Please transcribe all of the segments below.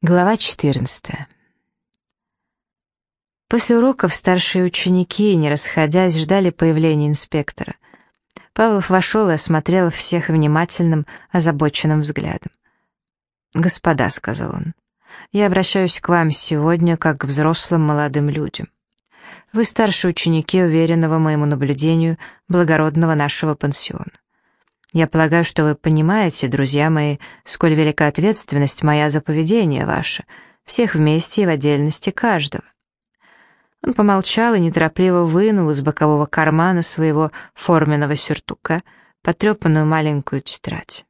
Глава 14. После уроков старшие ученики, не расходясь, ждали появления инспектора. Павлов вошел и осмотрел всех внимательным, озабоченным взглядом. «Господа», — сказал он, — «я обращаюсь к вам сегодня как к взрослым молодым людям. Вы старшие ученики уверенного моему наблюдению благородного нашего пансиона. Я полагаю, что вы понимаете, друзья мои, сколь велика ответственность моя за поведение ваше, всех вместе и в отдельности каждого. Он помолчал и неторопливо вынул из бокового кармана своего форменного сюртука потрепанную маленькую тетрадь.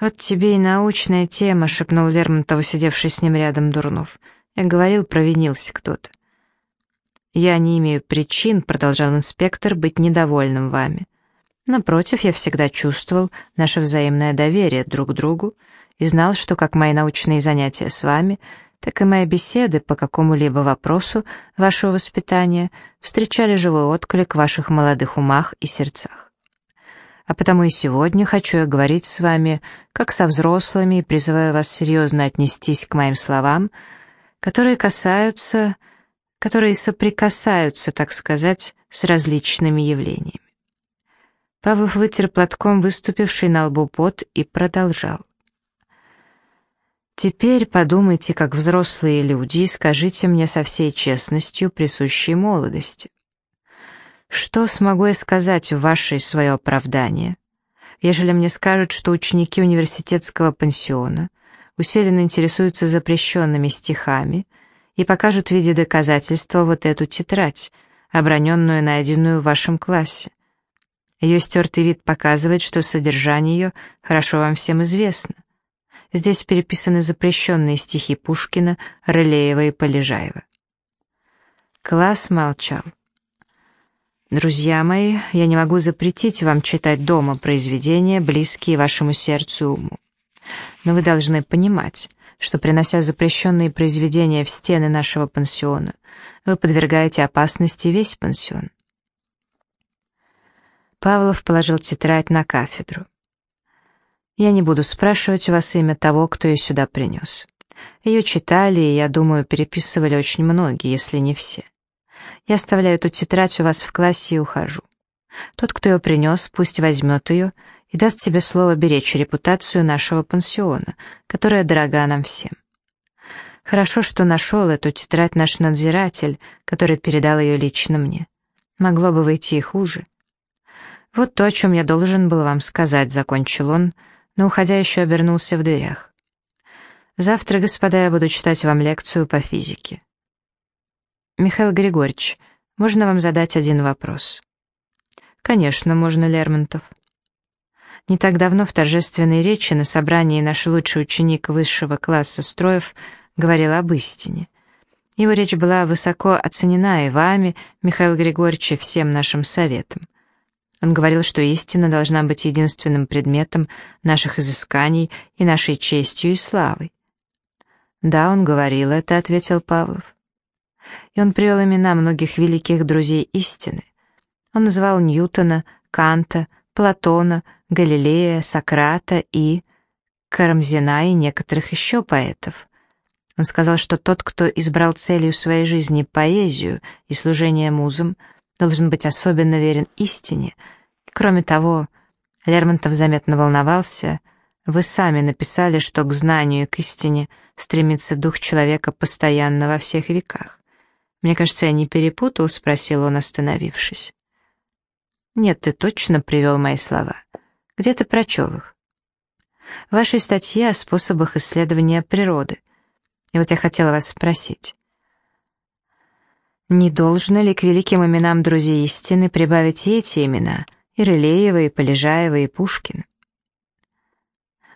«Вот тебе и научная тема», — шепнул Лермонтов, сидевший с ним рядом Дурнов. «Я говорил, провинился кто-то». «Я не имею причин», — продолжал инспектор, — «быть недовольным вами. Напротив, я всегда чувствовал наше взаимное доверие друг к другу и знал, что как мои научные занятия с вами, так и мои беседы по какому-либо вопросу вашего воспитания встречали живой отклик в ваших молодых умах и сердцах. А потому и сегодня хочу я говорить с вами, как со взрослыми, и призываю вас серьезно отнестись к моим словам, которые касаются, которые соприкасаются, так сказать, с различными явлениями. Павлов вытер платком выступивший на лбу пот и продолжал. «Теперь подумайте, как взрослые люди, и скажите мне со всей честностью, присущей молодости. Что смогу я сказать в ваше свое оправдание, ежели мне скажут, что ученики университетского пансиона усиленно интересуются запрещенными стихами и покажут в виде доказательства вот эту тетрадь, оброненную, найденную в вашем классе? Ее стертый вид показывает, что содержание ее хорошо вам всем известно. Здесь переписаны запрещенные стихи Пушкина, Рылеева и Полежаева. Класс молчал. «Друзья мои, я не могу запретить вам читать дома произведения, близкие вашему сердцу и уму. Но вы должны понимать, что, принося запрещенные произведения в стены нашего пансиона, вы подвергаете опасности весь пансион. Павлов положил тетрадь на кафедру. «Я не буду спрашивать у вас имя того, кто ее сюда принес. Ее читали, и, я думаю, переписывали очень многие, если не все. Я оставляю эту тетрадь у вас в классе и ухожу. Тот, кто ее принес, пусть возьмет ее и даст себе слово беречь репутацию нашего пансиона, которая дорога нам всем. Хорошо, что нашел эту тетрадь наш надзиратель, который передал ее лично мне. Могло бы выйти и хуже. «Вот то, о чем я должен был вам сказать», — закончил он, но, уходя, еще обернулся в дверях. «Завтра, господа, я буду читать вам лекцию по физике». «Михаил Григорьевич, можно вам задать один вопрос?» «Конечно, можно, Лермонтов». Не так давно в торжественной речи на собрании наш лучший ученик высшего класса Строев говорил об истине. Его речь была высоко оценена и вами, Михаил Григорьевич, и всем нашим советом. Он говорил, что истина должна быть единственным предметом наших изысканий и нашей честью и славой. «Да, он говорил это», — ответил Павлов. И он привел имена многих великих друзей истины. Он называл Ньютона, Канта, Платона, Галилея, Сократа и Карамзина и некоторых еще поэтов. Он сказал, что тот, кто избрал целью своей жизни поэзию и служение музам — должен быть особенно верен истине. Кроме того, Лермонтов заметно волновался. Вы сами написали, что к знанию и к истине стремится дух человека постоянно во всех веках. Мне кажется, я не перепутал, спросил он, остановившись. Нет, ты точно привел мои слова. Где ты прочел их? В вашей статье о способах исследования природы. И вот я хотела вас спросить. Не должно ли к великим именам друзей истины прибавить эти имена, и Рылеева, и Полежаева, и Пушкин?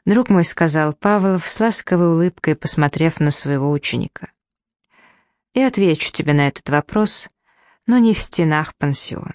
Друг мой, сказал Павлов с ласковой улыбкой, посмотрев на своего ученика. И отвечу тебе на этот вопрос, но не в стенах пансиона.